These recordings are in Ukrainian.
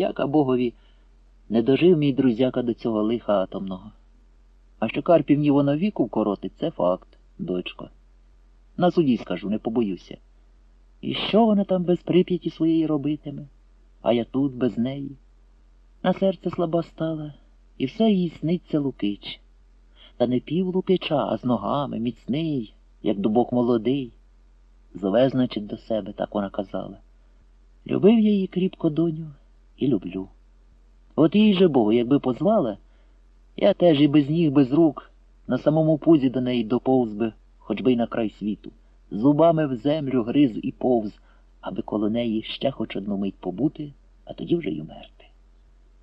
Дяка Богові, не дожив мій друзяка до цього лиха атомного. А що Карпівні воно віку вкоротить, це факт, дочко. На суді скажу, не побоюся. І що вона там без прип'яті своєї робитиме? А я тут без неї. На серце слаба стала, і все їй сниться Лукич. Та не пів Лукича, а з ногами, міцний, як дубок молодий. Зове, значить, до себе, так вона казала. Любив я її кріпко, доню, і люблю. От їй же Богу, якби позвала, я теж і без ніг, без рук, на самому пузі до неї доповз би, хоч би й на край світу, зубами в землю гриз і повз, аби коло неї ще хоч одну мить побути, а тоді вже й умерти.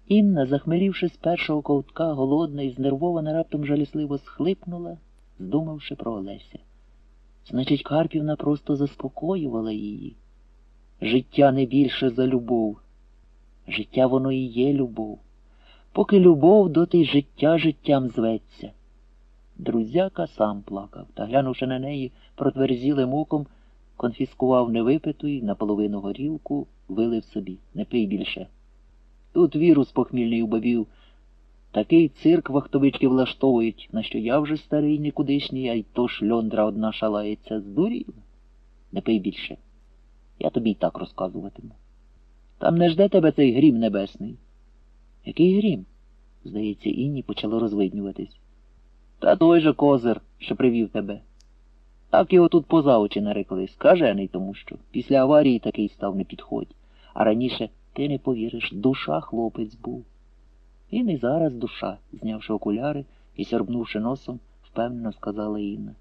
Інна, захмелівши з першого ковтка, голодна і знервована, раптом жалісливо схлипнула, здумавши про Олеся. Значить, Карпівна просто заспокоювала її. Життя не більше за любов. Життя воно і є любов. Поки любов, доти й життя життям зветься. Друзяка сам плакав та, глянувши на неї протверзілим оком, конфіскував невипиту й наполовину горілку, вилив собі. Не пий більше. Тут вірус похмільний убавів. Такий цирк вахтовички влаштовують, на що я вже старий нікудишній, а й то шльондра одна шалається. Здуріла? Не пий більше. Я тобі й так розказуватиму. Там не жде тебе цей грім небесний. Який грім? Здається, Інні почало розвиднюватись. Та той же козир, що привів тебе. Так його тут поза очі нарекли, скажений тому що. Після аварії такий став не підходь. А раніше, ти не повіриш, душа хлопець був. І зараз душа, знявши окуляри і сьорбнувши носом, впевнено сказала Інна.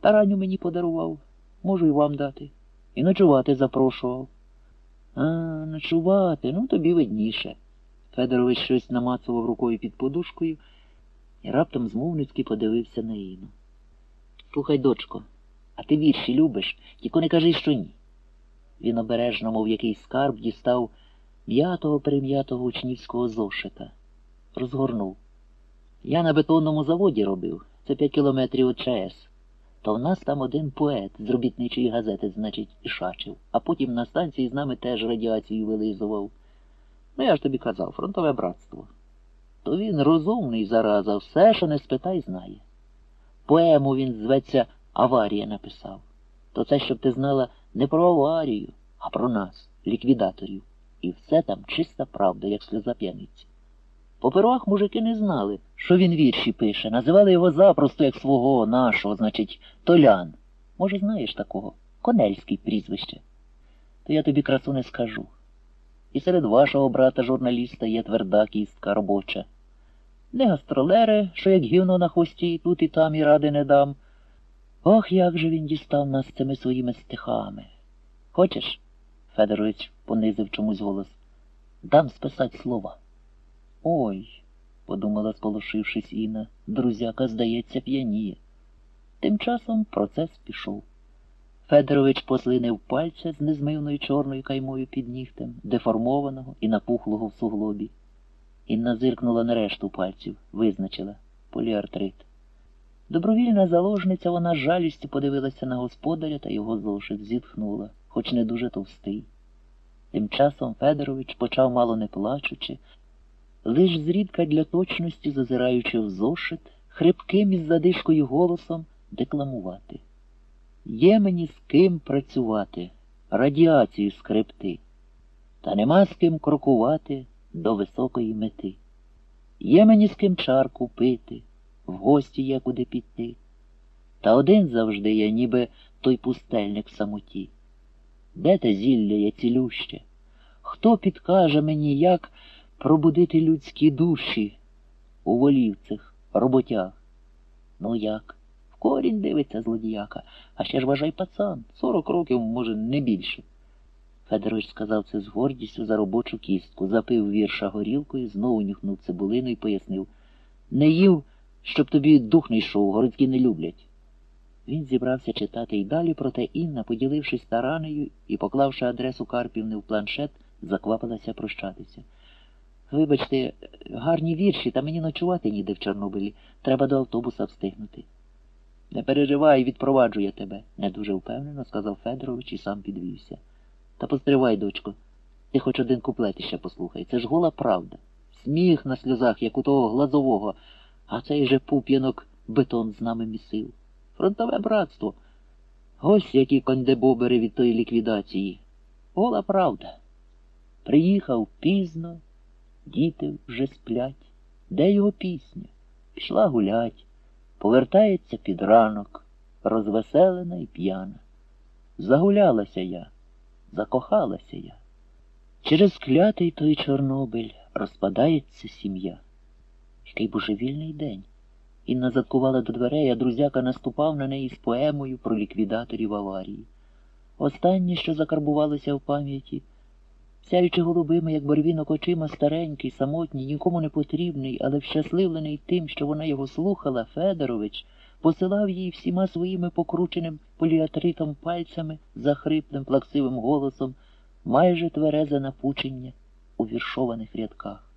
Тараню мені подарував, можу й вам дати. І ночувати запрошував. А, ночувати, ну тобі видніше. Федорович щось намацував рукою під подушкою і раптом змовницьки подивився на Інну. Слухай, дочко, а ти вірші любиш, тільки не кажи, що ні. Він обережно, мов якийсь скарб, дістав м'ятого перем'ятого учнівського зошита. Розгорнув. Я на бетонному заводі робив, це п'ять кілометрів від ЧАЕС. То в нас там один поет з робітничої газети, значить, ішачив, а потім на станції з нами теж радіацію вилизував. Ну, я ж тобі казав, фронтове братство. То він розумний зараза, все, що не спитай, знає. Поему він зветься Аварія написав. То це, щоб ти знала не про аварію, а про нас, ліквідаторів. І все там чиста правда, як сльоза п'яниці. По первах мужики не знали, що він вірші пише, називали його запросто як свого нашого, значить, Толян. Може, знаєш такого? Конельський прізвище. То я тобі красу не скажу. І серед вашого брата журналіста є тверда кістка робоча. Не гастролери, що як гівно на хвості і тут, і там, і ради не дам. Ох, як же він дістав нас цими своїми стихами. Хочеш? Федорович понизив чомусь голос. Дам списать слова. Ой, подумала, сполошившись Інна, друзяка, здається, п'яніє. Тим часом процес пішов. Федорович послинив пальця з незмивною чорною каймою під нігтем, деформованого і напухлого в суглобі. Інна зиркнула на решту пальців, визначила поліартрит. Добровільна заложниця, вона з жалістю подивилася на господаря та його зошит, зітхнула, хоч не дуже товстий. Тим часом Федорович почав мало не плачучи, лиш зрідка для точності, зазираючи в зошит, хрипким із задишкою голосом декламувати. Є мені з ким працювати, радіацію скрипти, та нема з ким крокувати до високої мети. Є мені з ким чарку пити, в гості є куди піти. Та один завжди я, ніби той пустельник в самоті. Де те зілля є цілюще? Хто підкаже мені, як пробудити людські душі у волівцях, роботях? Ну як? В корінь дивиться злодіяка, а ще ж вважай пацан, сорок років, може, не більше. Федорович сказав це з гордістю за робочу кістку, запив вірша горілкою, знову нюхнув цибулину і пояснив не їв, щоб тобі дух не йшов, городські не люблять. Він зібрався читати й далі, проте Інна, поділившись таранею і поклавши адресу Карпівни в планшет, заквапилася прощатися. Вибачте, гарні вірші, та мені ночувати ніде в Чорнобилі. Треба до автобуса встигнути. Не переживай, відпроваджу я тебе, не дуже впевнено сказав Федорович і сам підвівся. Та постривай, дочко. Ти хоч один куплет іще послухай, це ж гола правда. Сміх на сльозах, як у того глазового, а цей же пуп'янок бетон з нами місив. Фронтове братство. Ось які кондебобери від тої ліквідації. Гола правда. Приїхав пізно, діти вже сплять. Де його пісня? Пішла гулять, повертається під ранок, розвеселена і п'яна. Загулялася я, закохалася я. Через клятий той Чорнобиль розпадається сім'я. Який божевільний день. Інна заткувала до дверей, а друзяка наступав на неї з поемою про ліквідаторів аварії. Останнє, що закарбувалося в пам'яті, сяючи голубими, як барвінок очима, старенький, самотній, нікому не потрібний, але вщасливлений тим, що вона його слухала, Федорович посилав їй всіма своїми покрученим поліатритом пальцями, захриплим, плаксивим голосом, майже тверезе напучення у віршованих рядках.